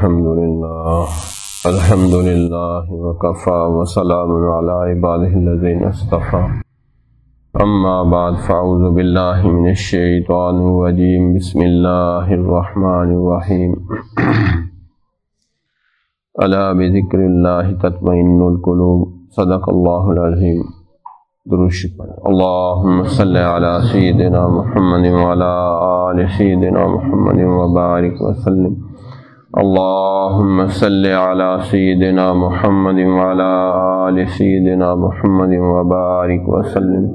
الحمد لله الحمد لله وكفى وسلام على عباده الذين اصطفى. أما بعد، فأعوذ بالله من الشيطان الرجيم. بسم الله الرحمن الرحيم. ألا بذكر الله تطمئن القلوب؟ صدق الله العظيم. دروش اللهم صل على سيدنا محمد وعلى آل سيدنا محمد وبارك وسلم. اللهم صل على سيدنا محمد وعلى آل سيدنا محمد وبارك وسلم.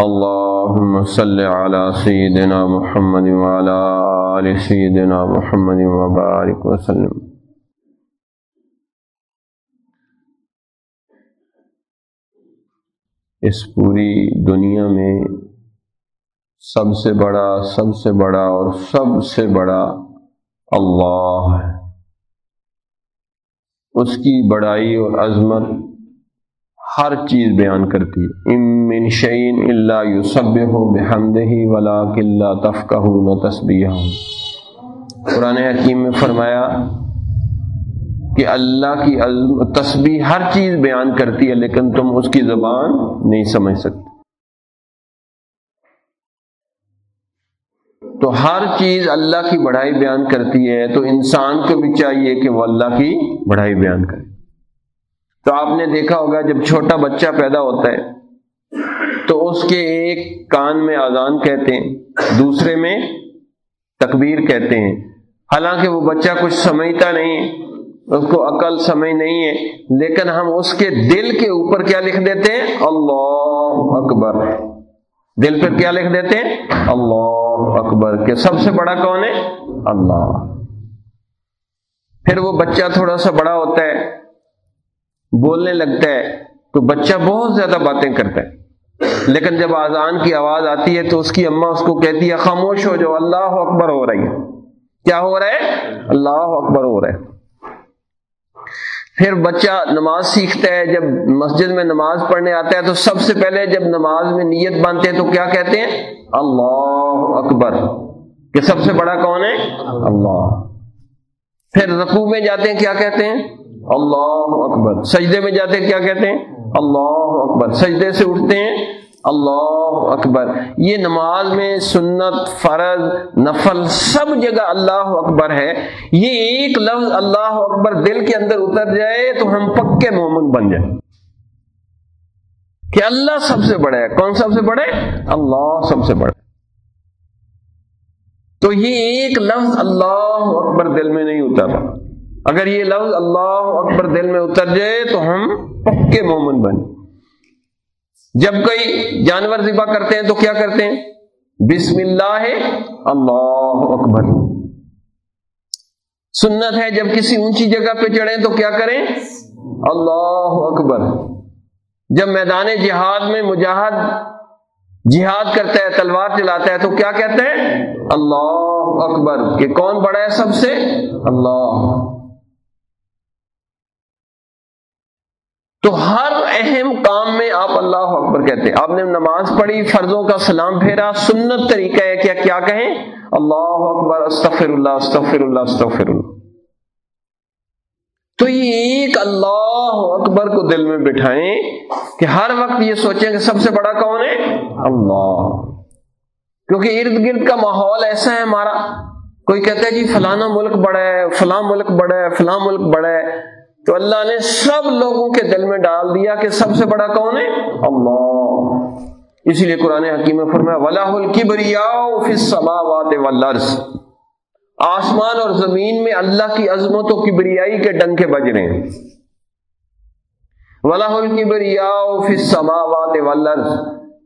اللهم صل على سيدنا محمد وعلى آل سيدنا محمد وبارك وسلم. اس پوری دنیا میں سب سے بڑا، سب سے بڑا اور سب سے بڑا اللہ ہے۔ اس کی بڑائی اور عظمت ہر چیز بیان کرتی ہے۔ امن شعین اللہ یوسب ہو بحمد ہی ولا کلّہ تفقہ نہ تسبیہ قرآن حکیم میں فرمایا کہ اللہ کی تسبیح ہر چیز بیان کرتی ہے، لیکن تم اس کی زبان نہیں سمجھ سکتے تو ہر چیز اللہ کی بڑھائی بیان کرتی ہے، تو انسان کو بھی چاہیے کہ وہ اللہ کی بڑھائی بیان کرے۔ تو آپ نے دیکھا ہوگا، جب چھوٹا بچہ پیدا ہوتا ہے، تو اس کے ایک کان میں آزان کہتے ہیں، دوسرے میں تکبیر کہتے ہیں۔ حالانکہ وہ بچہ کچھ سمجھتا نہیں اس کو عقل سمجھ نہیں ہے، لیکن ہم اس کے دل کے اوپر کیا لکھ دیتے ہیں؟ اللہ اکبر۔ دل پر کیا لکھ دیتے ہیں؟ اللہ اکبر. کہ سب سے بڑا کون ہے؟ اللہ. پھر وہ بچہ تھوڑا سا بڑا ہوتا ہے، بولنے لگتا ہے، تو بچہ بہت زیادہ باتیں کرتا ہے۔ لیکن جب آزان کی آواز آتی ہے، تو اس کی اماں اس کو کہتی ہے، خاموش ہو جو اللہ اکبر ہو رہی ہے۔ کیا ہو رہا ہے؟ اللہ اکبر ہو رہا ہے۔ پھر بچہ نماز سیکھتا ہے، جب مسجد میں نماز پڑھنے آتا ہے تو سب سے پہلے جب نماز میں نیت باندھتے ہیں تو کیا کہتے ہیں؟ اللہ اکبر۔ کہ سب سے بڑا کون ہے؟ اللہ۔ پھر رقو میں جاتے ہیں، کیا کہتے ہیں؟ اللہ اکبر۔ سجدے میں جاتے ہیں، کیا کہتے ہیں؟ اللہ اکبر۔ سجدے سے اٹھتے ہیں اللہ اکبر۔ یہ نماز میں سنت، فرض، نفل سب جگہ اللہ اکبر ہے۔ یہ ایک لفظ اللہ اکبر دل کے اندر اتر جائے تو ہم پکے مومن بن جائیں۔ کہ اللہ سب سے بڑا ہے۔ کون سب سے بڑے اللہ سب سے بڑا تو یہ ایک لفظ اللہ اکبر دل میں نہیں اتر رہا۔ اگر یہ لفظ اللہ اکبر دل میں اتر جائے تو ہم پکے مومن بن جب کوئی جانور ذبح کرتے ہیں تو کیا کرتے ہیں؟ بسم اللہ اللہ اکبر۔ سنت ہے جب کسی اونچی جگہ پہ چڑھیں تو کیا کریں؟ اللہ اکبر۔ جب میدان جہاد میں مجاہد جہاد کرتا ہے، تلوار چلاتا ہے تو کیا کہتے ہیں؟ اللہ اکبر۔ کہ کون بڑا ہے سب سے؟ اللہ۔ تو ہر اہم کام میں آپ اللہ اکبر کہتے ہیں۔ آپ نے نماز پڑھی، فرضوں کا سلام پھیرا، سنت طریقہ ہے کیا کیا کہیں؟ اللہ اکبر استغفر اللہ استغفر اللہ استغفر اللہ تو یہ ایک اللہ اکبر کو دل میں بٹھائیں کہ ہر وقت یہ سوچیں کہ سب سے بڑا کون ہے؟ اللہ۔ کیونکہ ارد گرد کا ماحول ایسا ہے ہمارا، کوئی کہتا ہے جی فلانا ملک بڑا ہے، فلاں ملک بڑا ہے، فلاں ملک بڑا ہے۔ تو اللہ نے سب لوگوں کے دل میں ڈال دیا کہ سب سے بڑا کون ہے؟ اللہ۔ اسی لیے قرآن حکیم میں فرمایا ولا والارض آسمان اور زمین میں اللہ کی عظمت و کبریائی کے ڈنکے بج رہے ہیں۔ ولاح الکبریا فی السماوات والارض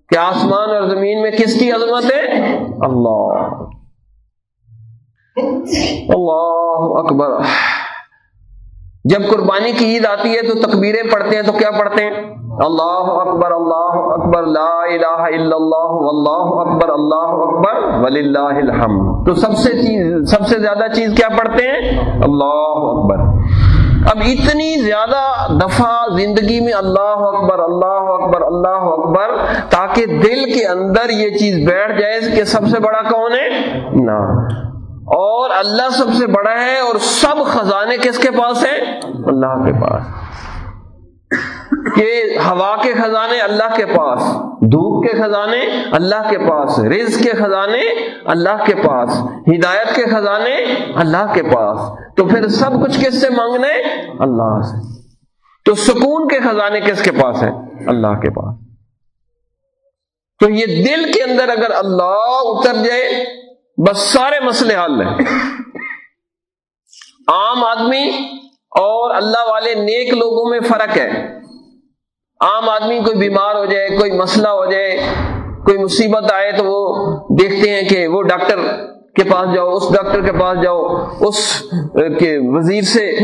کہ آسمان اور زمین میں کس کی عظمت ہے؟ اللہ۔ اللہ اکبر۔ جب قربانی کی عید آتی ہے تو تکبیریں پڑھتے ہیں تو کیا پڑھتے ہیں؟ اللہ اکبر اللہ اکبر، لا الہ الا اللہ، واللہ اکبر، اللہ اکبر، وللہ الحمد۔ تو سب سے چیز، سب سے زیادہ چیز کیا پڑھتے ہیں؟ اللہ اکبر۔ اب اتنی زیادہ دفعہ زندگی میں اللہ اکبر اللہ اکبر اللہ اکبر، تاکہ دل کے اندر یہ چیز بیٹھ جائے کہ سب سے بڑا کون ہے؟ نہ اور اللہ سب سے بڑا ہے اور سب خزانے کس کے پاس ہیں؟ اللہ کے پاس۔ کہ ہوا کے خزانے اللہ کے پاس، دھوپ کے خزانے اللہ کے پاس، رزق کے خزانے اللہ کے پاس، ہدایت کے خزانے اللہ کے پاس۔ تو پھر سب کچھ کس سے مانگنے اللہ سے۔ تو سکون کے خزانے کس کے پاس ہے اللہ کے پاس۔ تو یہ دل کے اندر اگر اللہ اتر جائے بس سارے مسئلے حل ہیں۔ عام آدمی اور اللہ والے نیک لوگوں میں فرق ہے۔ عام آدمی کوئی بیمار ہو جائے، کوئی مسئلہ ہو جائے، کوئی مصیبت آئے تو وہ دیکھتے ہیں کہ وہ ڈاکٹر کے پاس جاؤ، اس ڈاکٹر کے پاس جاؤ، اس کے وزیر سے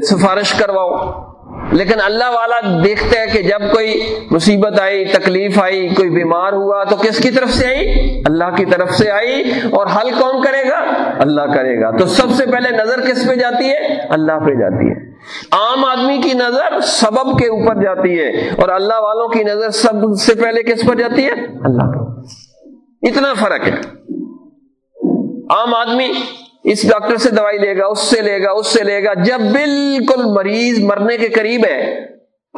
سفارش کرواؤ۔ لیکن اللہ والا دیکھتا ہے کہ جب کوئی مصیبت آئی، تکلیف آئی، کوئی بیمار ہوا، تو کس کی طرف سے آئی؟ اللہ کی طرف سے آئی اور حل کون کرے گا؟ اللہ کرے گا۔ تو سب سے پہلے نظر کس پہ جاتی ہے؟ اللہ پہ جاتی ہے۔ عام آدمی کی نظر سبب کے اوپر جاتی ہے اور اللہ والوں کی نظر سب سے پہلے کس پر جاتی ہے؟ اللہ پہ اتنا فرق ہے۔ عام آدمی اس ڈاکٹر سے دوائی لے گا، اس سے لے گا، اس سے لے گا، جب بالکل مریض مرنے کے قریب ہے،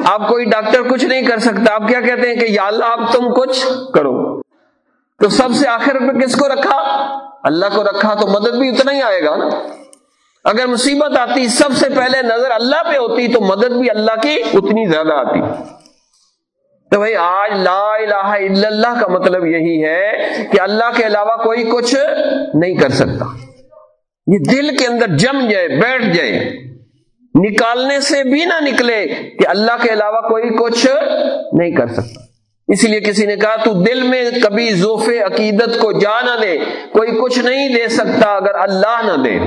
آپ کوئی ڈاکٹر کچھ نہیں کر سکتا، آپ کیا کہتے ہیں کہ یا اللہ، آپ تم کچھ کرو۔ تو سب سے آخر پہ کس کو رکھا؟ اللہ کو رکھا تو مدد بھی اتنا ہی آئے گا۔ نا اگر مصیبت آتی، سب سے پہلے نظر اللہ پہ ہوتی، تو مدد بھی اللہ کی اتنی زیادہ آتی۔ تو بھائی، آج لا الہ الا اللہ کا مطلب یہی ہے کہ اللہ کے علاوہ کوئی کچھ نہیں کر سکتا۔ یہ دل کے اندر جم جائے، بیٹھ جائے۔ نکالنے سے بھی نہ نکلے کہ اللہ کے علاوہ کوئی کچھ نہیں کر سکتا۔ اس لیے کسی نے کہا، تو دل میں کبھی زوف عقیدت کو جا نہ دے، کوئی کچھ نہیں دے سکتا اگر اللہ نہ دے۔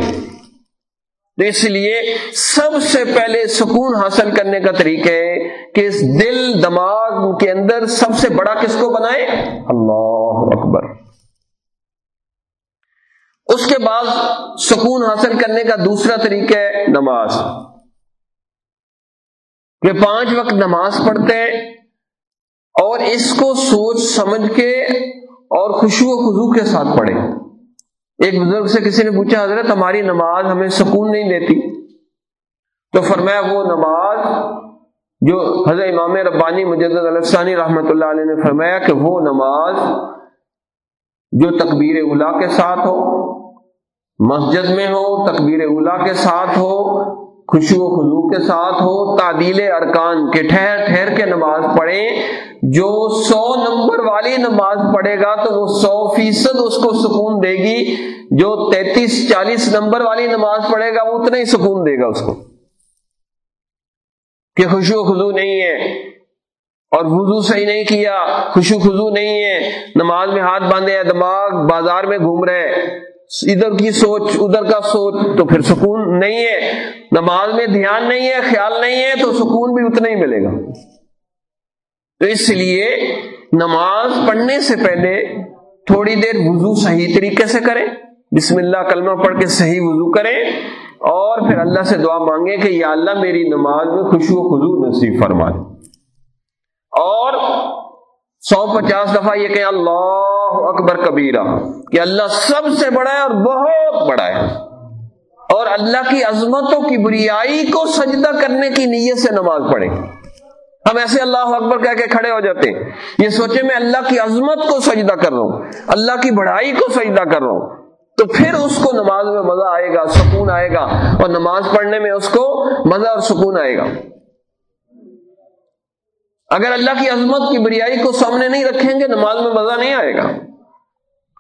تو اس لیے سب سے پہلے سکون حاصل کرنے کا طریقہ ہے کہ اس دل دماغ کے اندر سب سے بڑا کس کو بنائے؟ اللہ اکبر۔ اس کے بعد سکون حاصل کرنے کا دوسرا طریقہ ہے نماز۔ کہ پانچ وقت نماز پڑھتے ہیں اور اس کو سوچ سمجھ کے اور خوشو و خزو کے ساتھ پڑھے ایک بزرگ سے کسی نے پوچھا، حضرت، ہماری نماز ہمیں سکون نہیں دیتی۔ تو فرمایا، وہ نماز جو حضرت امام ربانی مجدد الفسانی رحمۃ اللہ علیہ نے فرمایا کہ وہ نماز جو تکبیر اولا کے ساتھ ہو مسجد میں ہو، تکبیر اولا کے ساتھ ہو خوشو و خلو کے ساتھ ہو، تعدیل ارکان کے ٹھہر ٹھہر کے نماز پڑھے جو سو نمبر والی نماز پڑھے گا تو وہ سو فیصد اس کو سکون دے گی۔ جو تینتیس، چالیس نمبر والی نماز پڑھے گا وہ اتنا ہی سکون دے گا اس کو۔ کہ خوشو و خزو نہیں ہے۔ اور وضو صحیح نہیں کیا خوشو خزو نہیں ہے۔ نماز میں ہاتھ باندھے ہیں دماغ بازار میں گھوم رہے۔ ادھر کی سوچ، ادھر کا سوچ، تو پھر سکون نہیں ہے۔ نماز میں دھیان نہیں ہے، خیال نہیں ہے، تو سکون بھی اتنا ہی ملے گا۔ تو اس لیے نماز پڑھنے سے پہلے تھوڑی دیر وضو صحیح طریقے سے کریں۔ بسم اللہ کلمہ پڑھ کے صحیح وضو کریں۔ اور پھر اللہ سے دعا مانگے کہ یا اللہ میری نماز میں خوشو و خزو نصیب فرما دے۔ اور سو پچاس دفعہ یہ کہ اللہ اللہ اکبر کبیرہ، کہ اللہ سب سے بڑا ہے اور بہت بڑا ہے۔ اور اللہ کی عظمتوں کی بریائی کو سجدہ کرنے کی نیت سے نماز پڑھے ہم ایسے اللہ اکبر کہہ کے کھڑے ہو جاتے ہیں۔ یہ سوچے میں اللہ کی عظمت کو سجدہ کر رہا ہوں، اللہ کی بڑھائی کو سجدہ کر رہا ہوں۔ تو پھر اس کو نماز میں مزہ آئے گا، سکون آئے گا۔ اور نماز پڑھنے میں اس کو مزہ اور سکون آئے گا۔ اگر اللہ کی عظمت کی بریائی کو سامنے نہیں رکھیں گے، نماز میں مزہ نہیں آئے گا۔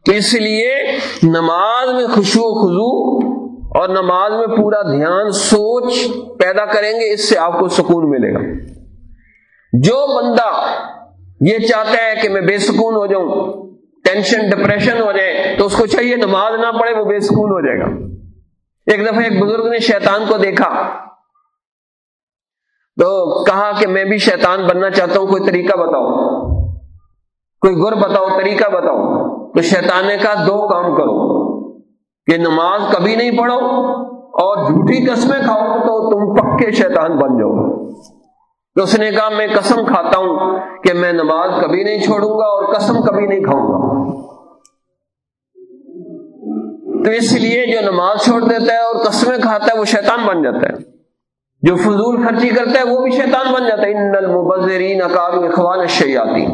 تو اس لیے نماز میں خوشو و خزو اور نماز میں پورا دھیان، سوچ پیدا کریں گے، اس سے آپ کو سکون ملے گا۔ جو بندہ یہ چاہتا ہے کہ میں بے سکون ہو جاؤں ٹینشن ڈپریشن ہو جائے، تو اس کو چاہیے نماز نہ پڑھے، وہ بے سکون ہو جائے گا۔ ایک دفعہ ایک بزرگ نے شیطان کو دیکھا۔ تو کہا کہ میں بھی شیطان بننا چاہتا ہوں، کوئی طریقہ بتاؤ۔ کوئی گر بتاؤ، طریقہ بتاؤ۔ تو شیطان نے کہا دو کام کرو۔ کہ نماز کبھی نہیں پڑھو اور جھوٹی قسمیں کھاؤ تو تم پکے شیطان بن جاؤ۔ تو اس نے کہا، میں قسم کھاتا ہوں کہ میں نماز کبھی نہیں چھوڑوں گا اور قسم کبھی نہیں کھاؤں گا۔ تو اس لیے جو نماز چھوڑ دیتا ہے اور قسمیں کھاتا ہے، وہ شیطان بن جاتا ہے۔ جو فضول خرچی کرتا ہے وہ بھی شیطان بن جاتا ہے۔ ان المبذرین اقاب اخوان الشیاطین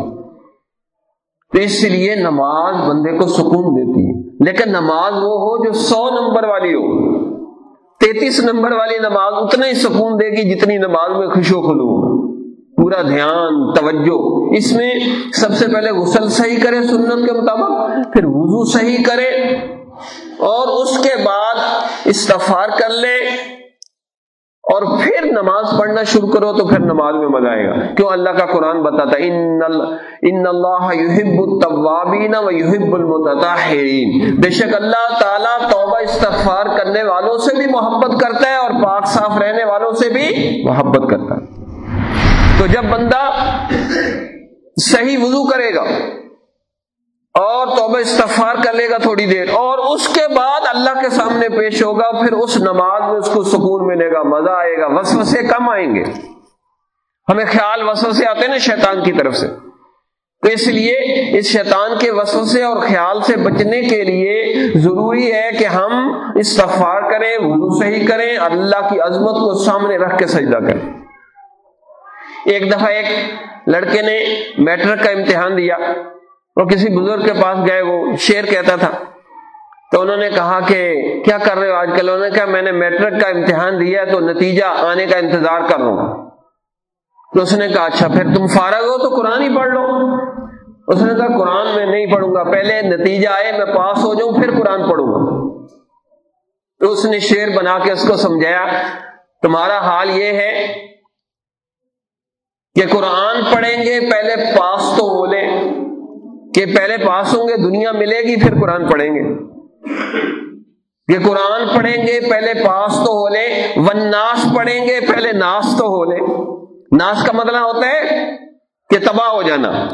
تو اس لیے نماز بندے کو سکون دیتی ہے۔ لیکن نماز وہ ہو جو سو نمبر والی ہو۔ تینتیس نمبر والی نماز اتنا ہی سکون دے گی جتنی نماز میں خوش و خلو پورا دھیان، توجہ۔ اس میں سب سے پہلے غسل صحیح کرے سنت کے مطابق، پھر وضو صحیح کرے اور اس کے بعد استفار کر لے۔ اور پھر نماز پڑھنا شروع کرو تو پھر نماز میں مزہ آئے گا۔ کیوں؟ اللہ کا قرآن بتاتا ان اللہ یحب الطوابین و یحب المتطہرین۔ بے شک اللہ تعالیٰ توبہ استغفار کرنے والوں سے بھی محبت کرتا ہے اور پاک صاف رہنے والوں سے بھی محبت کرتا ہے۔ تو جب بندہ صحیح وضو کرے گا اور توبہ استغفار کر لے گا تھوڑی دیر۔ اور اس کے بعد اللہ کے سامنے پیش ہوگا، پھر اس نماز میں اس کو سکون ملے گا، مزہ آئے گا، وسوسے کم آئیں گے۔ ہمیں خیال وسوسے آتے ہیں نا شیطان کی طرف سے۔ تو اس لیے اس شیطان کے وسوسے اور خیال سے بچنے کے لیے ضروری ہے کہ ہم استغفار کریں، وضو صحیح کریں، اللہ کی عظمت کو سامنے رکھ کے سجدہ کریں۔ ایک دفعہ ایک لڑکے نے میٹرک کا امتحان دیا۔ وہ کسی بزرگ کے پاس گئے، وہ شیر کہتا تھا۔ تو انہوں نے کہا کہ کیا کر رہے ہو آج کل؟ انہوں نے کہا، میں نے میٹرک کا امتحان دیا تو نتیجہ آنے کا انتظار کر رہا ہوں۔ تو اس نے کہا اچھا پھر تم فارغ ہو تو قرآن ہی پڑھ لو۔ اس نے کہا، قرآن میں نہیں پڑھوں گا۔ پہلے نتیجہ آئے، میں پاس ہو جاؤں، پھر قرآن پڑھوں گا۔ تو اس نے شیر بنا کے اس کو سمجھایا۔ تمہارا حال یہ ہے کہ قرآن پڑھیں گے، پہلے پاس تو ہو لیں۔ کہ پہلے پاس ہوں گے، دنیا ملے گی، پھر قرآن پڑھیں گے۔ کہ قرآن پڑھیں گے، پہلے پاس تو ہو لے ون ناس پڑھیں گے، پہلے ناس تو ہو لے ناس کا مطلب ہوتا ہے کہ تباہ ہو جانا۔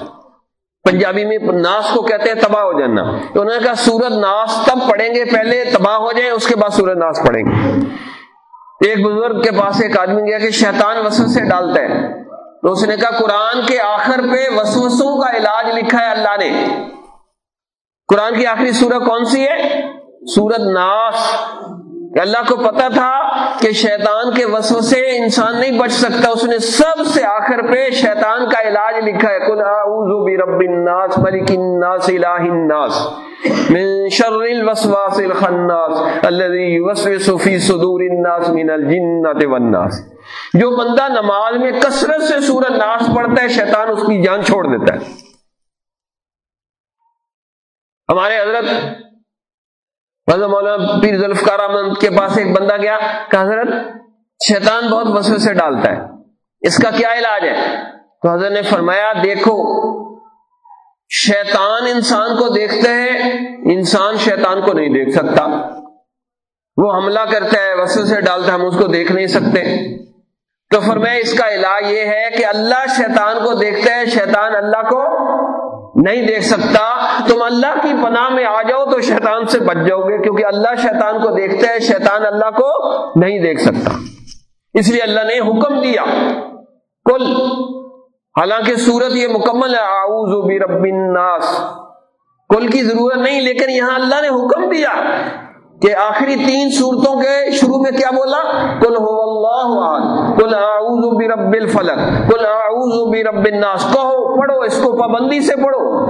پنجابی میں ناس کو کہتے ہیں تباہ ہو جانا۔ تو انہوں نے کہا سورت ناس تب پڑھیں گے پہلے تباہ ہو جائیں، اس کے بعد سورت ناس پڑھیں گے۔ ایک بزرگ کے پاس ایک آدمی گیا کہ شیطان وسط سے ڈالتا ہے۔ تو اس نے کہا قرآن کے آخر پہ وسوسوں کا علاج لکھا ہے اللہ نے۔ قرآن کی آخری سورت کون سی ہے؟ سورت ناس۔ اللہ کو پتا تھا کہ شیطان کے وسو سے انسان نہیں بچ سکتا، اس نے سب سے آخر پہ شیطان کا علاج لکھا ہے۔ کل اعوذ برب الناس، ملک الناس، الہ الناس۔ من شر الوسواس الخناس الذي يوسوس في صدور الناس من الجنة والناس۔ جو بندہ نماز میں کثرت سے سورت ناس پڑھتا ہے، شیطان اس کی جان چھوڑ دیتا ہے۔ ہمارے حضرت مولانا پیر ذوالفقار احمد کے پاس ایک بندہ گیا کہ حضرت، شیطان بہت وسوسے سے ڈالتا ہے۔ اس کا کیا علاج ہے؟ تو حضرت نے فرمایا، دیکھو، شیطان انسان کو دیکھتے ہیں انسان شیطان کو نہیں دیکھ سکتا۔ وہ حملہ کرتا ہے، وسوسے سے ڈالتا ہے، ہم اس کو دیکھ نہیں سکتے۔ تو فرمایا اس کا علاج یہ ہے کہ اللہ شیطان کو دیکھتا ہے شیطان اللہ کو نہیں دیکھ سکتا۔ تم اللہ کی پناہ میں آ جاؤ تو شیطان سے بچ جاؤ گے، کیونکہ اللہ شیطان کو دیکھتا ہے شیطان اللہ کو نہیں دیکھ سکتا۔ اس لیے اللہ نے حکم دیا۔ کل حالانکہ سورت یہ مکمل ہے آؤز برب الناس۔ کل کی ضرورت نہیں، لیکن یہاں اللہ نے حکم دیا۔ کہ آخری تین صورتوں کے شروع میں کیا بولا؟ کل ہو اللہ کل اعوذ برب الفلق کل اعوذ برب الناس۔ کہو، پڑھو، اس کو پابندی سے پڑھو۔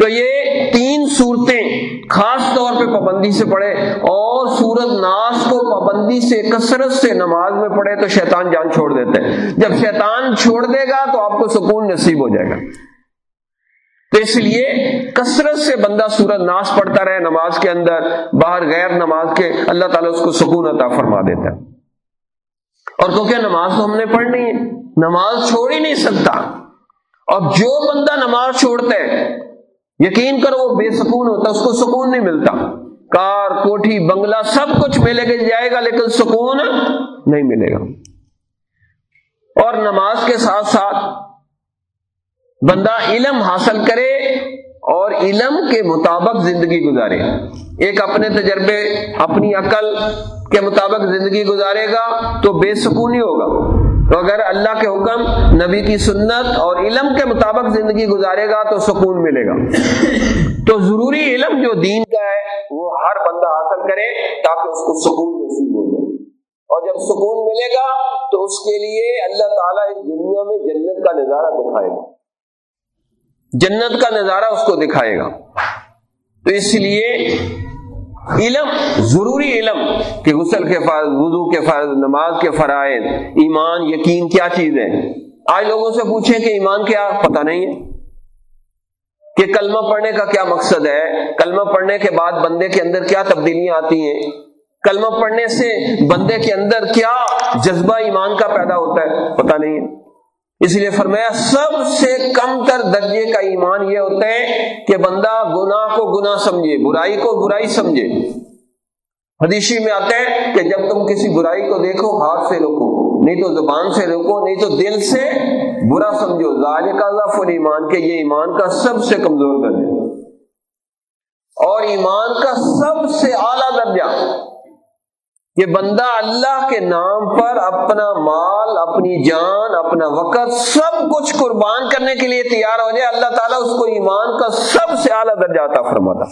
تو یہ تین صورتیں خاص طور پہ پابندی سے پڑھے اور سورت ناس کو پابندی سے، کثرت سے نماز میں پڑھے تو شیطان جان چھوڑ دیتے ہیں۔ جب شیطان چھوڑ دے گا تو آپ کو سکون نصیب ہو جائے گا۔ تو اس لیے کثرت سے بندہ سورت ناس پڑھتا رہے نماز کے اندر، باہر غیر نماز کے، اللہ تعالیٰ اس کو سکون عطا فرما دیتا ہے۔ اور تو کیا نماز تو ہم نے پڑھنی ہے؟ نماز چھوڑ ہی نہیں سکتا۔ اور جو بندہ نماز چھوڑتا ہے، یقین کرو وہ بے سکون ہوتا ہے، اس کو سکون نہیں ملتا۔ کار، کوٹھی، بنگلہ، سب کچھ ملے کے جائے گا، لیکن سکون نہیں ملے گا۔ اور نماز کے ساتھ ساتھ بندہ علم حاصل کرے اور علم کے مطابق زندگی گزارے۔ ایک اپنے تجربے، اپنی عقل کے مطابق زندگی گزارے گا تو بے سکونی ہوگا۔ تو اگر اللہ کے حکم، نبی کی سنت اور علم کے مطابق زندگی گزارے گا تو سکون ملے گا۔ تو ضروری علم جو دین کا ہے، وہ ہر بندہ حاصل کرے تاکہ اس کو سکون نصیب ہو جائے۔ اور جب سکون ملے گا تو اس کے لیے اللہ تعالیٰ اس دنیا میں جنت کا نظارہ دکھائے گا۔ جنت کا نظارہ اس کو دکھائے گا۔ تو اس لیے علم، ضروری علم کہ غسل کے فرض، وضو کے فرض، نماز کے فرائض، ایمان، یقین کیا چیز ہے؟ آج لوگوں سے پوچھیں کہ ایمان کیا پتہ نہیں ہے۔ کہ کلمہ پڑھنے کا کیا مقصد ہے؟ کلمہ پڑھنے کے بعد بندے کے اندر کیا تبدیلیاں آتی ہیں؟ کلمہ پڑھنے سے بندے کے اندر کیا جذبہ ایمان کا پیدا ہوتا ہے؟ پتہ نہیں ہے۔ اس لیے فرمایا، سب سے کم تر درجے کا ایمان یہ ہوتا ہے کہ بندہ گناہ کو گناہ سمجھے، برائی کو برائی سمجھے۔ حدیشی میں آتے ہیں کہ جب تم کسی برائی کو دیکھو، ہاتھ سے روکو نہیں تو زبان سے روکو نہیں تو دل سے برا سمجھو۔ زاج کا ضفر ایمان کے یہ ایمان کا سب سے کمزور درجہ۔ اور ایمان کا سب سے اعلیٰ درجہ۔ کہ بندہ اللہ کے نام پر اپنا مال، اپنی جان، اپنا وقت سب کچھ قربان کرنے کے لیے تیار ہو جائے، اللہ تعالیٰ اس کو ایمان کا سب سے اعلیٰ درجہ عطا فرماتا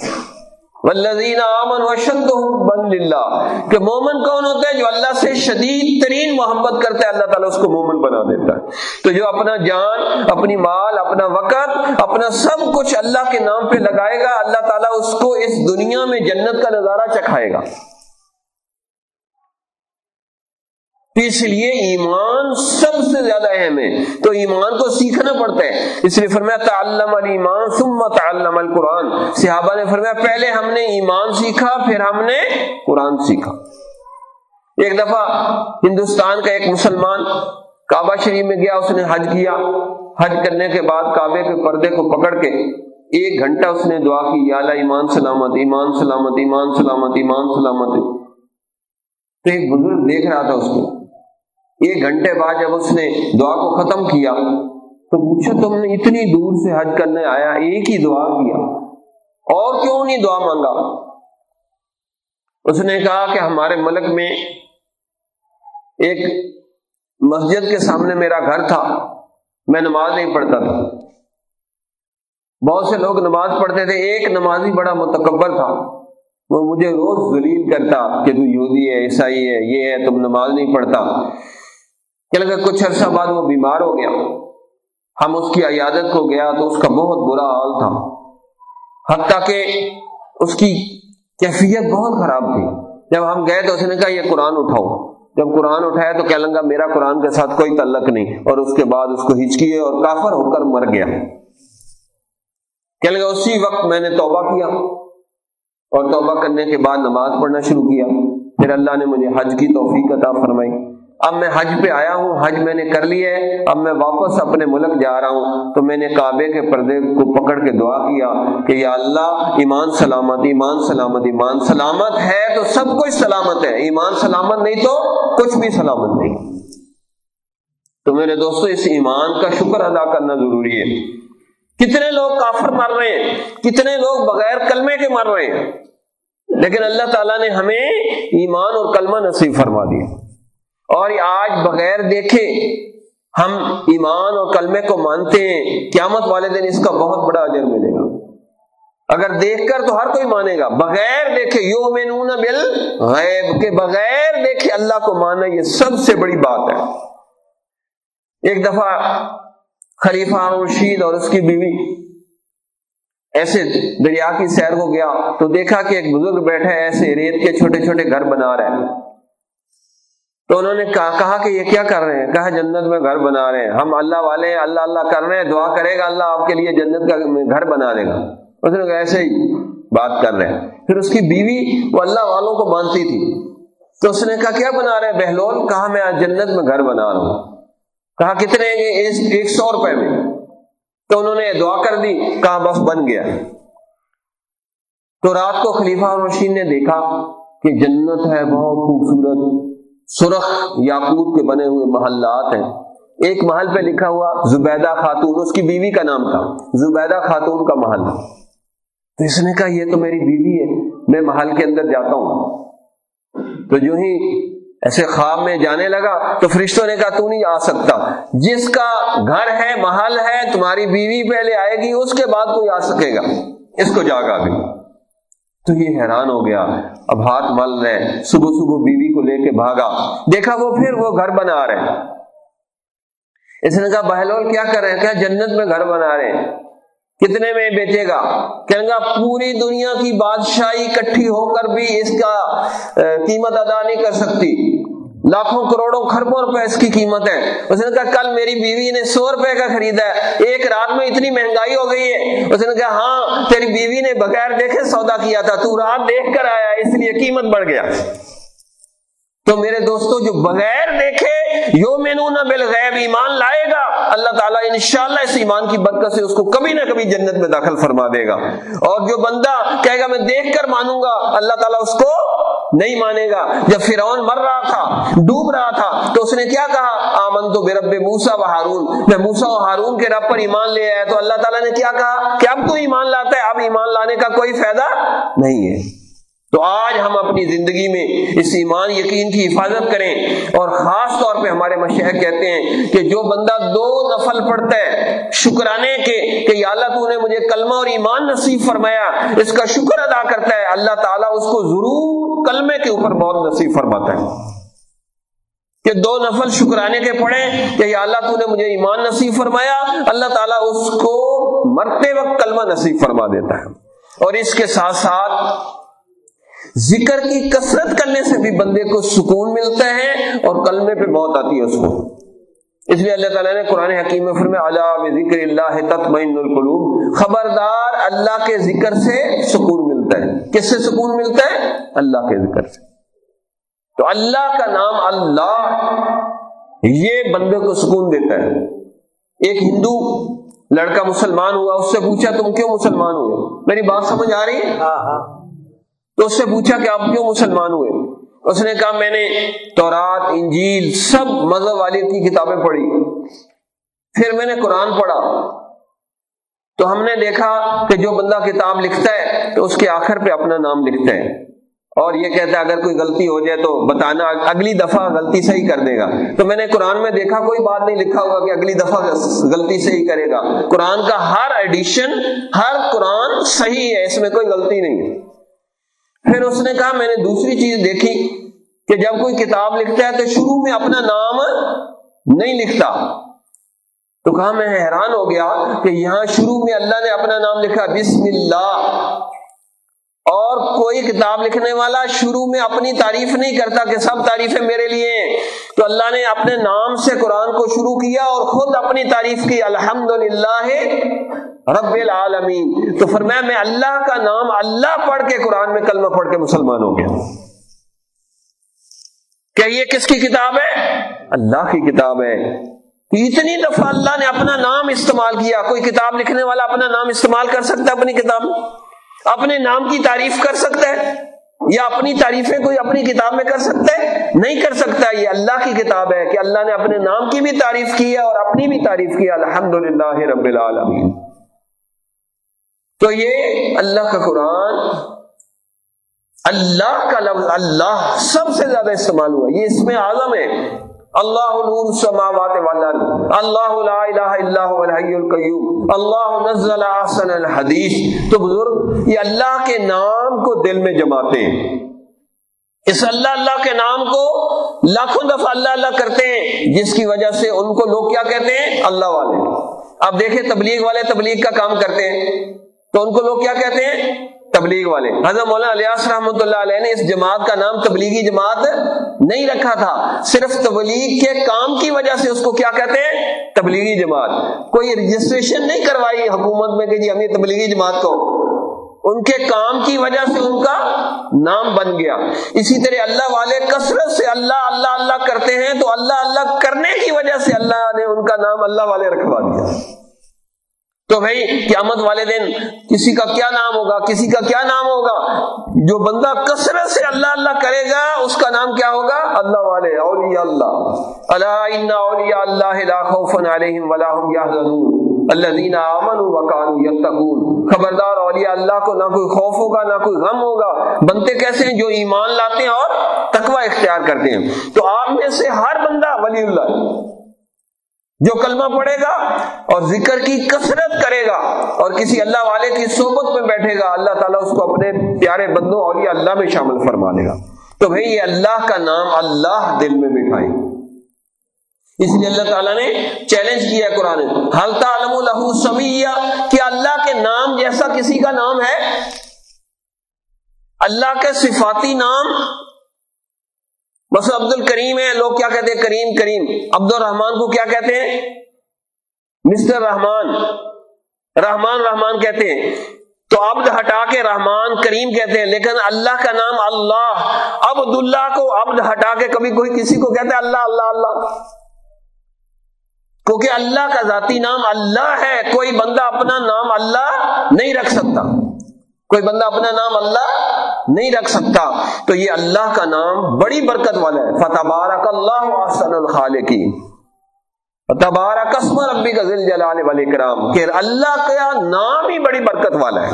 والذین آمن وشد بن اللہ کہ مومن کون ہوتا ہے جو اللہ سے شدید ترین محبت کرتا ہے، اللہ تعالیٰ اس کو مومن بنا دیتا ہے۔ تو جو اپنا جان، اپنی مال، اپنا وقت، اپنا سب کچھ اللہ کے نام پہ لگائے گا، اللہ تعالیٰ اس کو اس دنیا میں جنت کا نظارہ چکھائے گا تو اس لیے ایمان سب سے زیادہ اہم ہے۔ تو ایمان کو سیکھنا پڑتا ہے۔ اس لیے فرمایا، تعلم المان ثم تعلم القرآن۔ صحابہ نے فرمایا، پہلے ہم نے ایمان سیکھا، پھر ہم نے قرآن سیکھا۔ ایک دفعہ ہندوستان کا ایک مسلمان کعبہ شریف میں گیا، اس نے حج کیا۔ حج کرنے کے بعد کعبے کے پردے کو پکڑ کے ایک گھنٹہ اس نے دعا کی، یا اللہ، ایمان سلامت ایمان سلامت ایمان سلامت ایمان سلامت۔ تو ایک بزرگ دیکھ رہا تھا اس کو۔ ایک گھنٹے بعد جب اس نے دعا کو ختم کیا، تو پوچھا، تم نے اتنی دور سے حج کرنے آیا، ایک ہی دعا کیا، اور کیوں نہیں دعا مانگا؟ اس نے کہا کہ ہمارے ملک میں ایک مسجد کے سامنے میرا گھر تھا، میں نماز نہیں پڑھتا تھا۔ بہت سے لوگ نماز پڑھتے تھے، ایک نمازی بڑا متکبر تھا۔ وہ مجھے روز ذلیل کرتا کہ تو یہودی ہے، عیسائی ہے، یہ ہے، تم نماز نہیں پڑھتا۔ کہ لگا کچھ عرصہ بعد وہ بیمار ہو گیا۔ ہم اس کی عیادت کو گیا تو اس کا بہت برا حال تھا۔ حتیٰ کہ اس کی کیفیت بہت خراب تھی۔ جب ہم گئے تو اس نے کہا، یہ قرآن اٹھاؤ۔ جب قرآن اٹھایا تو کہہ لگا، میرا قرآن کے ساتھ کوئی تعلق نہیں۔ اور اس کے بعد اس کو ہچکی اور کافر ہو کر مر گیا۔ کہ لگا، اسی وقت میں نے توبہ کیا۔ اور توبہ کرنے کے بعد نماز پڑھنا شروع کیا۔ پھر اللہ نے مجھے حج کی توفیق عطا فرمائی۔ اب میں حج پہ آیا ہوں، حج میں نے کر لی ہے، اب میں واپس اپنے ملک جا رہا ہوں۔ تو میں نے کعبے کے پردے کو پکڑ کے دعا کیا کہ یا اللہ، ایمان سلامت ایمان سلامت ایمان سلامت ہے تو سب کچھ سلامت ہے۔ ایمان سلامت نہیں تو کچھ بھی سلامت نہیں۔ تو میرے دوستو، اس ایمان کا شکر ادا کرنا ضروری ہے۔ کتنے لوگ کافر مر رہے ہیں؟ کتنے لوگ بغیر کلمے کے مر رہے ہیں؟ لیکن اللہ تعالیٰ نے ہمیں ایمان اور کلمہ نصیب فرما دیا۔ اور آج بغیر دیکھے ہم ایمان اور کلمے کو مانتے ہیں، قیامت والے دن اس کا بہت بڑا اجر ملے گا۔ اگر دیکھ کر تو ہر کوئی مانے گا۔ بغیر دیکھے یو مینون بل غیب کے بغیر دیکھے اللہ کو ماننا یہ سب سے بڑی بات ہے۔ ایک دفعہ خلیفہ رشید اور اس کی بیوی ایسے دریا کی سیر کو گیا تو دیکھا کہ ایک بزرگ بیٹھا ہے، ایسے ریت کے چھوٹے چھوٹے گھر بنا رہے ہیں تو انہوں نے کہا کہا کہ یہ کیا کر رہے ہیں؟ کہا جنت میں گھر بنا رہے ہیں۔ ہم اللہ والے ہیں، اللہ اللہ کر رہے ہیں، دعا کرے گا اللہ آپ کے لیے جنت کا گھر بنا دے گا۔ اس نے ایسے ہی بات کر رہے ہیں۔ پھر اس کی بیوی وہ اللہ والوں کو مانتی تھی۔ تو اس نے کہا، کیا بنا رہے ہیں بہلول؟ کہا، میں آج جنت میں گھر بنا رہا ہوں۔ کہا، کتنے ایک سو روپے میں۔ تو انہوں نے دعا کر دی، کہا، بس بن گیا۔ تو رات کو خلیفہ اور نے دیکھا کہ جنت ہے، بہت خوبصورت۔ سرخ یاقوت کے بنے ہوئے محلات ہیں۔ ایک محل پہ لکھا ہوا زبیدہ خاتون، اس کی بیوی کا نام تھا۔ زبیدہ خاتون کا محل۔ تو اس نے کہا، یہ تو میری بیوی ہے، میں محل کے اندر جاتا ہوں۔ تو جو ہی ایسے خواب میں جانے لگا، تو فرشتوں نے کہا، تو نہیں آ سکتا۔ جس کا گھر ہے، محل ہے، تمہاری بیوی پہلے آئے گی، اس کے بعد کوئی آ سکے گا۔ اس کو جاگا بھی۔ تو یہ حیران ہو گیا۔ اب ہاتھ مل رہے صبح صبح بیوی کو لے کے بھاگا۔ دیکھا وہ پھر وہ گھر بنا رہے اس نے کہا، بہلول کیا کر رہے ہیں؟ کیا جنت میں گھر بنا رہے ہیں۔ کتنے میں بیچے گا؟ کہنے گا پوری دنیا کی بادشاہی اکٹھی ہو کر بھی اس کا قیمت ادا نہیں کر سکتی۔ لاکھوں کروڑوں خربوں روپے اس کی قیمت ہے۔ اس نے کہا، کل میری بیوی نے سو روپے کا خریدا ہے۔ ایک رات میں اتنی مہنگائی ہو گئی ہے۔ اس نے کہا ہاں تیری بیوی نے بغیر دیکھے سودا کیا تھا۔ تو رات دیکھ کر آیا، اس لیے قیمت بڑھ گیا۔ تو میرے دوستو، جو بغیر دیکھے یو مینو نہ بالغیب ایمان لائے گا، اللہ تعالیٰ انشاءاللہ اس ایمان کی برکت سے اس کو کبھی نہ کبھی جنت میں داخل فرما دے گا۔ اور جو بندہ کہے گا، میں دیکھ کر مانوں گا، اللہ تعالیٰ اس کو نہیں مانے گا۔ جب فرعون مر رہا تھا، ڈوب رہا تھا، تو اس نے کیا کہا؟ آمن تو بے رب موسا و ہارون میں موسا و ہارون کے رب پر ایمان لے آیا، تو اللہ تعالیٰ نے کیا کہا؟ کہ اب تو ایمان لاتا ہے، اب ایمان لانے کا کوئی فائدہ نہیں ہے۔ تو آج ہم اپنی زندگی میں اس ایمان یقین کی حفاظت کریں اور خاص طور پہ ہمارے مشہور کہتے ہیں کہ جو بندہ دو نفل پڑھتا ہے، شکرانے کے کہ یا اللہ تو نے مجھے کلمہ اور ایمان نصیب فرمایا، اس کا شکر ادا کرتا ہے، اللہ تعالیٰ اس کو ضرور کلمے کے اوپر بہت نصیب فرماتا ہے۔ کہ دو نفل شکرانے کے پڑھیں کہ یا اللہ تو نے مجھے ایمان نصیب فرمایا، اللہ تعالیٰ اس کو مرتے وقت کلمہ نصیب فرما دیتا ہے۔ اور اس کے ساتھ ساتھ ذکر کی کثرت کرنے سے بھی بندے کو سکون ملتا ہے اور کلمے پہ موت آتی ہے اس کو۔ اس لیے اللہ تعالیٰ نے قرآن حکیم میں فرمایا اللہ ذکر اللہ تطمئن القلوب خبردار اللہ کے ذکر سے سکون ملتا ہے۔ کس سے سکون ملتا ہے؟ اللہ کے ذکر سے۔ تو اللہ کا نام اللہ، یہ بندے کو سکون دیتا ہے۔ ایک ہندو لڑکا مسلمان ہوا، اس سے پوچھا، تم کیوں مسلمان ہوئے؟ میری بات سمجھ آ رہی ہے؟ ہاں ہاں۔ تو اس سے پوچھا کہ آپ کیوں مسلمان ہوئے؟ اس نے کہا، میں نے تورات، انجیل، سب مذہب والی کی کتابیں پڑھی۔ پھر میں نے قرآن پڑھا۔ تو ہم نے دیکھا کہ جو بندہ کتاب لکھتا ہے، تو اس کے آخر پہ اپنا نام لکھتا ہے۔ اور یہ کہتا ہے، اگر کوئی غلطی ہو جائے تو بتانا، اگلی دفعہ غلطی صحیح کر دے گا۔ تو میں نے قرآن میں دیکھا، کوئی بات نہیں لکھا ہوگا کہ اگلی دفعہ غلطی صحیح کرے گا۔ قرآن کا ہر ایڈیشن، ہر قرآن صحیح ہے، اس میں کوئی غلطی نہیں۔ ہے پھر اس نے کہا، میں نے دوسری چیز دیکھی کہ جب کوئی کتاب لکھتا ہے تو شروع میں اپنا نام نہیں لکھتا۔ تو کہا، میں حیران ہو گیا کہ یہاں شروع میں اللہ نے اپنا نام لکھا، بسم اللہ۔ اور کوئی کتاب لکھنے والا شروع میں اپنی تعریف نہیں کرتا کہ سب تعریفیں میرے لیے ہیں۔ تو اللہ نے اپنے نام سے قرآن کو شروع کیا اور خود اپنی تعریف کی الحمد رب العالمین۔ تو فرمایا، میں اللہ کا نام اللہ پڑھ کے قرآن میں کلمہ پڑھ کے مسلمان ہو گیا۔ کیا یہ کس کی کتاب ہے؟ اللہ کی کتاب ہے۔ اتنی دفعہ اللہ نے اپنا نام استعمال کیا، کوئی کتاب لکھنے والا اپنا نام استعمال کر سکتا ہے اپنی کتاب میں؟ اپنے نام کی تعریف کر سکتا ہے یا اپنی تعریفیں کوئی اپنی کتاب میں کر سکتا ہے؟ نہیں کر سکتا، یہ اللہ کی کتاب ہے کہ اللہ نے اپنے نام کی بھی تعریف کی ہے اور اپنی بھی تعریف کی الحمد للہ رب العالمین۔ تو یہ اللہ کا قرآن، اللہ کا لفظ، اللہ سب سے زیادہ استعمال ہوا۔ یہ اس میں اعظم ہے۔ اللہ نور السماوات والارض، اللہ لا الہ الا هو الحی القیوم، اللہ نزل احسن الحدیث۔ تو بزرگ، یہ اللہ کے نام کو دل میں جماتے ہیں۔ اس اللہ اللہ کے نام کو لاکھوں دفعہ اللہ اللہ کرتے ہیں، جس کی وجہ سے ان کو لوگ کیا کہتے ہیں؟ اللہ والے۔ اب دیکھیں تبلیغ والے تبلیغ کا کام کرتے ہیں، تو ان کو لوگ کیا کہتے ہیں؟ تبلیغ والے۔ حضرت مولانا الیاس رحمۃ اللہ علیہ نے اس جماعت کا نام تبلیغی جماعت نہیں رکھا تھا۔ صرف تبلیغ کے کام کی وجہ سے اس کو کیا کہتے ہیں؟ تبلیغی جماعت۔ کوئی رجسٹریشن نہیں کروائی حکومت میں کہ جی ہم یہ تبلیغی جماعت کو۔ ان کے کام کی وجہ سے ان کا نام بن گیا۔ اسی طرح اللہ والے کثرت سے اللہ اللہ اللہ کرتے ہیں تو اللہ اللہ کرنے کی وجہ سے اللہ نے ان کا نام اللہ والے رکھوا دیا۔ تو بھائی قیامت والے دن کسی کا کیا نام ہوگا؟ کسی کا کیا نام ہوگا؟ جو بندہ کثرت سے اللہ اللہ کرے گا، اس کا نام کیا ہوگا؟ اللہ والے، اولیاء اللہ۔ اللہ اولیاء اللہ لا خوف علیہم ولا هم يحزنون الذين امنوا وكانوا يتقون خبردار اولیاء اللہ کو نہ کوئی خوف ہوگا، نہ کوئی غم ہوگا۔ بنتے کیسے ہیں؟ جو ایمان لاتے ہیں اور تقوی اختیار کرتے ہیں۔ تو آپ میں سے ہر بندہ ولی اللہ جو کلمہ پڑھے گا اور ذکر کی کثرت کرے گا اور کسی اللہ والے کی صحبت میں بیٹھے گا، اللہ تعالیٰ اس کو اپنے پیارے بندوں اور یہ اللہ میں شامل فرما لے گا۔ تو بھائی، یہ اللہ کا نام اللہ دل میں بٹھائے اس لیے اللہ تعالیٰ نے چیلنج کیا ہے قرآن حلتا علم الحو سمیہ کہ اللہ کے نام جیسا کسی کا نام ہے۔ اللہ کے صفاتی نام بس عبد الکریم ہے لوگ کیا کہتے ہیں؟ کریم کریم۔ عبد الرحمان کو کیا کہتے ہیں؟ مسٹر رحمان۔ رحمان رحمان کہتے ہیں۔ تو عبد ہٹا کے رحمان، کریم کہتے ہیں۔ لیکن اللہ کا نام اللہ۔ عبد اللہ کو عبد ہٹا کے کبھی کوئی کسی کو کہتے ہیں اللہ اللہ اللہ۔ کیونکہ اللہ کا ذاتی نام اللہ ہے، کوئی بندہ اپنا نام اللہ نہیں رکھ سکتا۔ کوئی بندہ اپنا نام اللہ نہیں رکھ سکتا۔ تو یہ اللہ کا نام بڑی برکت والا ہے۔ فتح بارک اللہ احسن الخالقی تبارہ قسم ربی کا ذل جلال والے کرام کہ اللہ کا نام ہی بڑی برکت والا ہے۔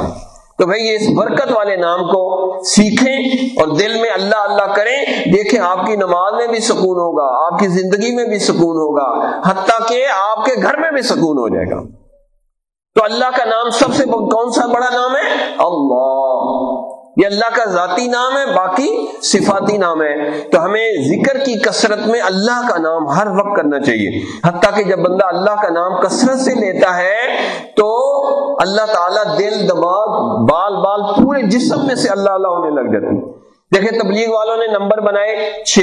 تو بھائی اس برکت والے نام کو سیکھیں اور دل میں اللہ اللہ کریں۔ دیکھیں آپ کی نماز میں بھی سکون ہوگا، آپ کی زندگی میں بھی سکون ہوگا، حتیٰ کہ آپ کے گھر میں بھی سکون ہو جائے گا۔ تو اللہ کا نام سب سے کون سا بڑا نام ہے؟ اللہ۔ یہ اللہ کا ذاتی نام ہے، باقی صفاتی نام ہے۔ تو ہمیں ذکر کی کثرت میں اللہ کا نام ہر وقت کرنا چاہیے۔ حتیٰ کہ جب بندہ اللہ کا نام کثرت سے لیتا ہے، تو اللہ تعالیٰ دل، دماغ، بال بال پورے جسم میں سے اللہ اللہ ہونے لگ جاتی۔ دیکھیں تبلیغ والوں نے نمبر بنائے چھ۔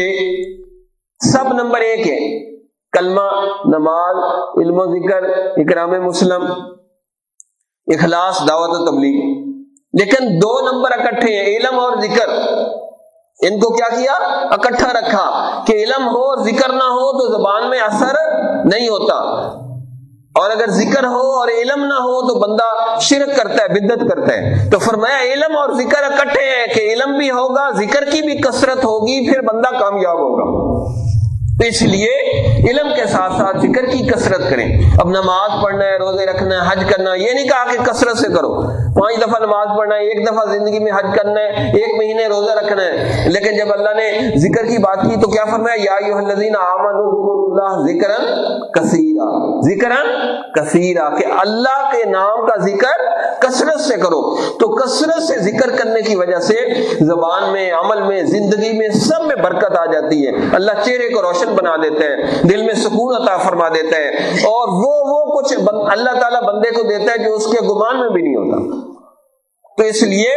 سب نمبر ایک ہے۔ کلمہ، نماز، علم و ذکر، اکرام مسلم، اخلاص، دعوت و تبلیغ۔ لیکن دو نمبر اکٹھے ہیں، علم اور ذکر۔ ان کو کیا کیا؟ اکٹھا رکھا کہ علم ہو اور ذکر نہ ہو تو زبان میں اثر نہیں ہوتا۔ اور اگر ذکر ہو اور علم نہ ہو تو بندہ شرک کرتا ہے بدت کرتا ہے۔ تو فرمایا، علم اور ذکر اکٹھے ہیں کہ علم بھی ہوگا، ذکر کی بھی کثرت ہوگی، پھر بندہ کامیاب ہوگا۔ تو اس لیے علم کے ساتھ ساتھ ذکر کی کثرت کریں۔ اب نماز پڑھنا ہے، روزے رکھنا ہے، حج کرنا ہے، یہ نہیں کہا کہ کثرت سے کرو۔ پانچ دفعہ نماز پڑھنا ہے، ایک دفعہ زندگی میں حج کرنا ہے، ایک مہینے روزہ رکھنا ہے۔ لیکن جب اللہ نے ذکر کی بات کی تو کیا فرمایا؟ یا اللہ ذکر کثیرہ ذکر کثیرہ کہ اللہ کے نام کا ذکر کثرت سے کرو۔ تو کثرت سے ذکر کرنے کی وجہ سے زبان میں، عمل میں، زندگی میں سب میں برکت آ جاتی ہے۔ اللہ چہرے کو روشن روشن بنا دیتا ہے، دل میں سکون عطا فرما دیتا ہے۔ اور وہ وہ کچھ اللہ تعالیٰ بندے کو دیتا ہے جو اس کے گمان میں بھی نہیں ہوتا۔ تو اس لیے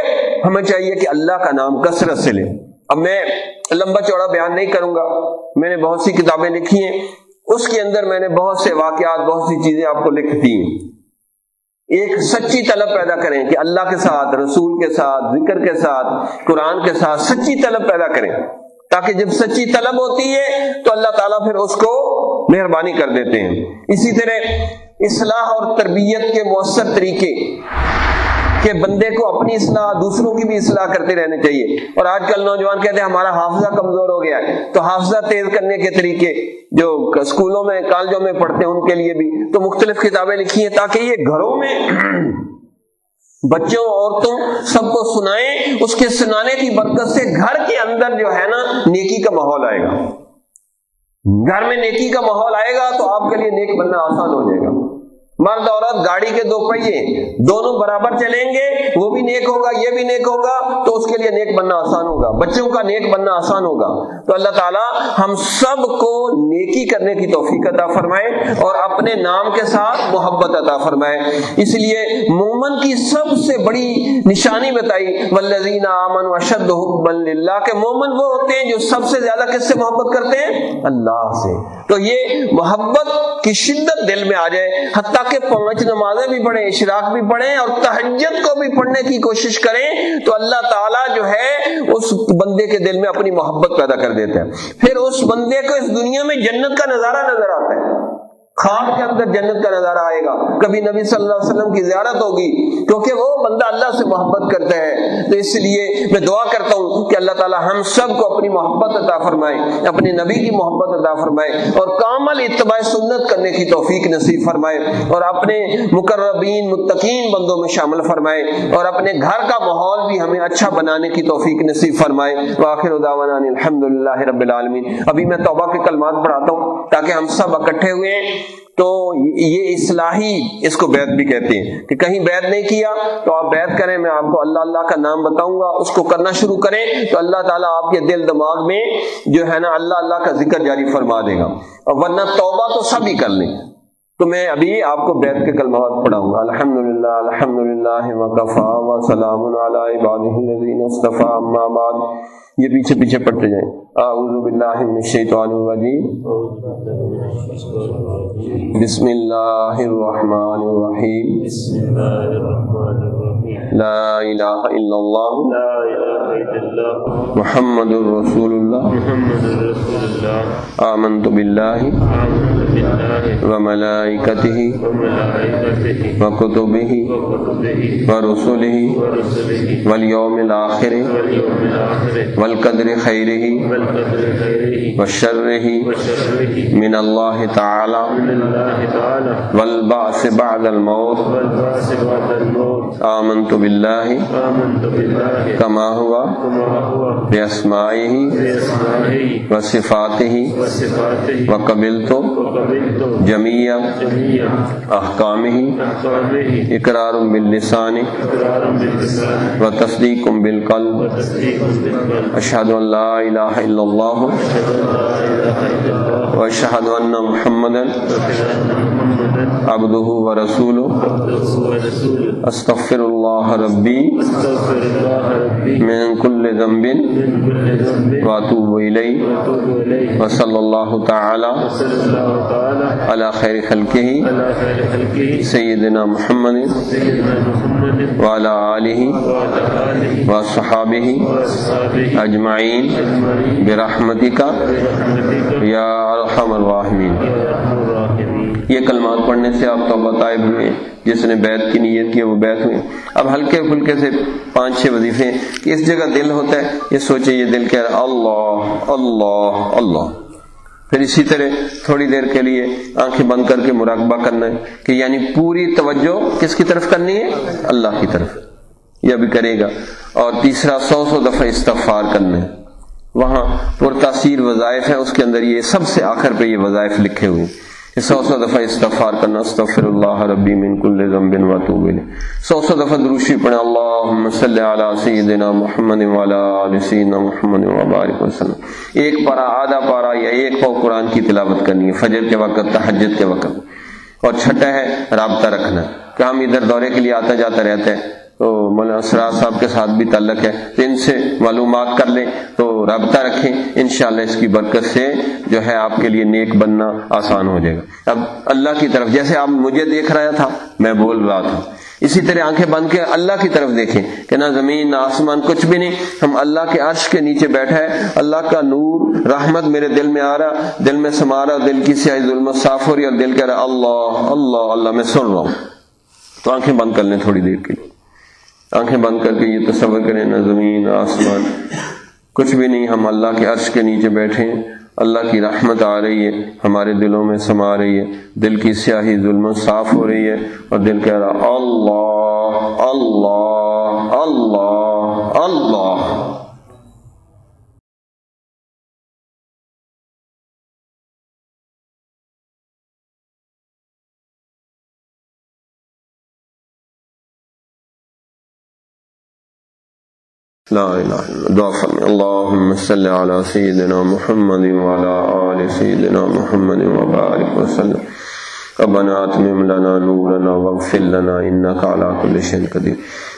ہمیں چاہیے کہ اللہ کا نام کثرت سے لیں اب میں لمبا چوڑا بیان نہیں کروں گا۔ میں نے بہت سی کتابیں لکھی ہیں۔ اس کے اندر میں نے بہت سے واقعات، بہت سی چیزیں آپ کو لکھ دی ہیں۔ ایک سچی طلب پیدا کریں کہ اللہ کے ساتھ، رسول کے ساتھ، ذکر کے ساتھ، قرآن کے ساتھ سچی طلب پیدا کریں۔ تاکہ جب سچی طلب ہوتی ہے تو اللہ تعالیٰ پھر اس کو مہربانی کر دیتے ہیں۔ اسی طرح اصلاح اور تربیت کے مؤثر طریقے۔ کہ بندے کو اپنی اصلاح، دوسروں کی بھی اصلاح کرتے رہنے چاہیے۔ اور آج کل نوجوان کہتے ہیں، ہمارا حافظہ کمزور ہو گیا ہے۔ تو حافظہ تیز کرنے کے طریقے جو اسکولوں میں، کالجوں میں پڑھتے ہیں، ان کے لیے بھی تو مختلف کتابیں لکھی ہیں تاکہ یہ گھروں میں بچوں، عورتوں سب کو سنائیں، اس کے سنانے کی برکت سے گھر کے اندر جو ہے نا، نیکی کا ماحول آئے گا۔ گھر میں نیکی کا ماحول آئے گا تو آپ کے لیے نیک بننا آسان ہو جائے گا۔ مرد عورت گاڑی کے دو پہیے، دونوں برابر چلیں گے، وہ بھی نیک ہوگا، یہ بھی نیک ہوگا، تو اس کے لیے نیک بننا آسان ہوگا۔ بچوں کا نیک بننا آسان ہوگا۔ تو اللہ تعالیٰ ہم سب کو نیکی کرنے کی توفیق عطا فرمائے اور اپنے نام کے ساتھ محبت عطا فرمائے۔ اس لیے مومن کی سب سے بڑی نشانی بتائی ولزین امن وشد اللہ کے مومن وہ ہوتے ہیں جو سب سے زیادہ کس سے محبت کرتے ہیں؟ اللہ سے۔ تو یہ محبت کی شدت دل میں آ جائے۔ حتیٰ کے پانچ نمازیں بھی پڑھیں، اشراق بھی پڑھیں اور تہجد کو بھی پڑھنے کی کوشش کریں تو اللہ تعالیٰ جو ہے اس بندے کے دل میں اپنی محبت پیدا کر دیتا ہے۔ پھر اس بندے کو اس دنیا میں جنت کا نظارہ نظر آتا ہے۔ خواب کے اندر جنت کا نظارہ آئے گا۔ کبھی نبی صلی اللہ علیہ وسلم کی زیارت ہوگی، کیونکہ وہ بندہ اللہ سے محبت کرتا ہے۔ تو اس لیے میں دعا کرتا ہوں کہ اللہ تعالی ہم سب کو اپنی محبت عطا فرمائے، اپنے نبی کی محبت عطا فرمائے اور کامل اتباع سنت کرنے کی توفیق نصیب فرمائے اور اپنے مقربین، متقین بندوں میں شامل فرمائے اور اپنے گھر کا ماحول بھی ہمیں اچھا بنانے کی توفیق نصیب فرمائے۔ واخر الحمد للہ رب العالمین۔ ابھی میں توبہ کے کلمات پڑھاتا ہوں تاکہ ہم سب اکٹھے ہوئے ہیں تو یہ اصلاحی اس کو بیت بھی کہتے ہیں کہ کہیں بیت نہیں کیا تو آپ بیت کریں، میں آپ کو اللہ اللہ کا نام بتاؤں گا، اس کو کرنا شروع کریں تو اللہ تعالیٰ آپ کے دل دماغ میں جو ہے نا اللہ اللہ کا ذکر جاری فرما دے گا۔ اور ورنہ توبہ تو سب ہی کر لیں۔ تو میں ابھی آپ کو بیت کے کلمات پڑھاؤں گا۔ الحمد للہ الحمد للہ وقفا و سلام علیہ اما بعد۔ یہ پیچھے پیچھے پڑھتے جائیں۔ اعوذ باللہ من الشیطان الرجیم۔ بسم اللہ الرحمن الرحیم۔ لا الہ الا اللہ۔ محمد الرسول اللہ آمنت باللہ وملائکتہ وکتبہ ورسلہ والیوم الاخر والقدر خیرہ وشرہ من اللہ تعالی والبعث بعد الموت آمنت باللہ کما ہوا باسمائہ وصفاتہ وقبلت جميع احکامہ اقرار باللسان وتصدیق بالقلب اشہد ان لا الہ الا اللہ واشہد ان محمدا عبدہ ورسولہ استغفر اللہ ربی من کل ذنب واتوب الی وصلی اللہ تعالی علی خیر خلقہ سیدنا محمد وعلى آلہ وصحابہ اجمعین برحمتک یا ارحم الراحمین۔ یہ کلمات پڑھنے سے آپ توبہ طائب ہوئے، جس نے بیت کی نیت کی، وہ بیت ہوئے۔ اب ہلکے پھلکے سے پانچ چھ وظیفے اس جگہ دل ہوتا ہے، یہ سوچے یہ دل کہہ رہا اللہ اللہ اللہ۔ پھر اسی طرح تھوڑی دیر کے لیے آنکھیں بند کر کے مراقبہ کرنا ہے، کہ یعنی پوری توجہ کس کی طرف کرنی ہے؟ اللہ کی طرف۔ یہ بھی کرے گا۔ اور تیسرا، سو سو دفعہ استغفار کرنا۔ ہے وہاں پر تاثیر وظائف ہے اس کے اندر یہ سب سے آخر پہ یہ وظائف لکھے ہوئے۔ سو سو دفعہ استغفار کرنا استغفر اللہ ربی من کل ذنب و توب سو سو دفعہ دروشی پڑھنا، اللہم صلی علی سیدنا محمد وعلا آل سیدنا محمد وبارک وسلم۔ ایک پارا، آدھا پارا یا ایک پاؤ قرآن کی تلاوت کرنی ہے۔ فجر کے وقت تحجد کے وقت۔ اور چھٹا ہے، رابطہ رکھنا۔ کہ ہم ادھر دورے کے لیے آتا جاتا رہتے ہیں تو مولانا اسرار صاحب کے ساتھ بھی تعلق ہے تو ان سے معلومات کر لیں تو رابطہ رکھیں۔ انشاءاللہ اس کی برکت سے جو ہے آپ کے لیے نیک بننا آسان ہو جائے گا۔ اب اللہ کی طرف، جیسے آپ مجھے دیکھ رہا تھا، میں بول رہا تھا۔ اسی طرح آنکھیں بند کے اللہ کی طرف دیکھیں کہ نہ زمین، نہ آسمان، کچھ بھی نہیں۔ ہم اللہ کے عرش کے نیچے بیٹھا ہے اللہ کا نور، رحمت میرے دل میں آ رہا دل میں سما رہا دل کی سیاہی ظلمت صاف ہو رہی اور دل کہہ رہا اللہ اللہ اللہ، میں سن رہا ہوں۔ تو آنکھیں بند کر لیں تھوڑی دیر کے لیے۔ آنکھیں بند کر کے یہ تصور کریں، نہ زمین، نہ آسمان۔ کچھ بھی نہیں، ہم اللہ کے عرش کے نیچے بیٹھے۔ ہیں اللہ کی رحمت آ رہی ہے، ہمارے دلوں میں سما رہی ہے۔ دل کی سیاہی ظلم صاف ہو رہی ہے اور دل کہہ رہا اللہ اللہ اللہ اللہ۔ لا الہ الا دعا فرمی اللہم صلی علی سیدنا محمد وعلا آل سیدنا محمد وبارک وسلم. ربنا اتمم لنا نورنا واغفر لنا انك على كل شيء قدير.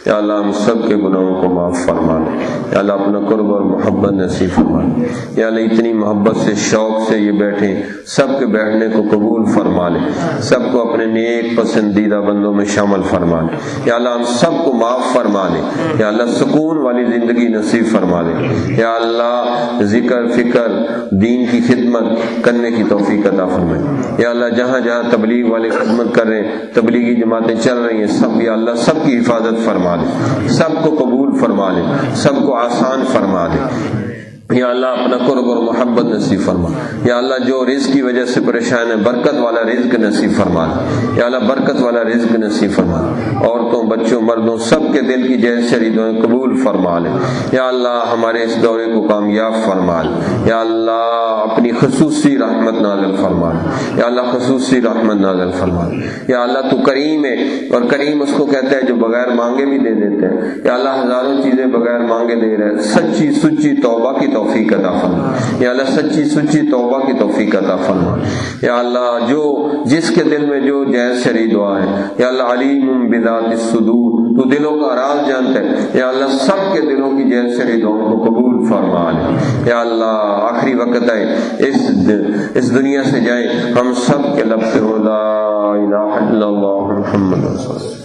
یا اللہ ہم سب کے گناہوں کو معاف فرما لے یا اللہ اپنا قرب اور محبت نصیب فرما لے یا اللہ اتنی محبت سے، شوق سے یہ بیٹھے، سب کے بیٹھنے کو قبول فرما لے۔ سب کو اپنے نیک پسندیدہ بندوں میں شامل فرما لے۔ یا اللہ ہم سب کو معاف فرما لے یا اللہ سکون والی زندگی نصیب فرما لے یا اللہ ذکر، فکر، دین کی خدمت کرنے کی توفیق عطا فرمائے۔ یا اللہ جہاں جہاں تبلیغ والے خدمت کر رہے ہیں، تبلیغی جماعتیں چل رہی ہیں، سب یا اللہ سب کی حفاظت فرما دے۔ سب کو قبول فرما دے۔ سب کو آسان فرما دے۔ یا اللہ اپنا قرب اور محبت نصیب فرما۔ یا اللہ جو رزق کی وجہ سے پریشان ہے، برکت والا رزق نصیب فرما۔ یا اللہ برکت والا رزق نصیب فرما۔ عورتوں، بچوں، مردوں، سب کے دل کی جیز شریدوں قبول فرما لے۔ یا اللہ ہمارے اس دورے کو کامیاب فرما لے۔ یا اللہ اپنی خصوصی رحمت نازل فرما یا اللہ خصوصی رحمت نازل فرما یا اللہ تو کریم ہے اور کریم اس کو کہتا ہے جو بغیر مانگے بھی دے دیتے ہیں۔ یا اللہ ہزاروں چیزیں بغیر مانگے دے رہے سچی سچی توبہ کی توفیق عطا فرما۔ یا اللہ، سچی سچی توبہ کی توفیق عطا فرما۔ یا اللہ، جو جس کے دل میں جو جیز شری دعا ہے، یا اللہ، علیم بذات الصدور، تو دلوں کا راز جانتا ہے۔ یا اللہ، سب کے دلوں کی جیز شری دعاؤں کو قبول فرما لے۔ یا اللہ، آخری وقت ہے اس اس دنیا سے جائے ہم سب کے لب سے ہو لا الہ الا اللہ محمد رسول اللہ۔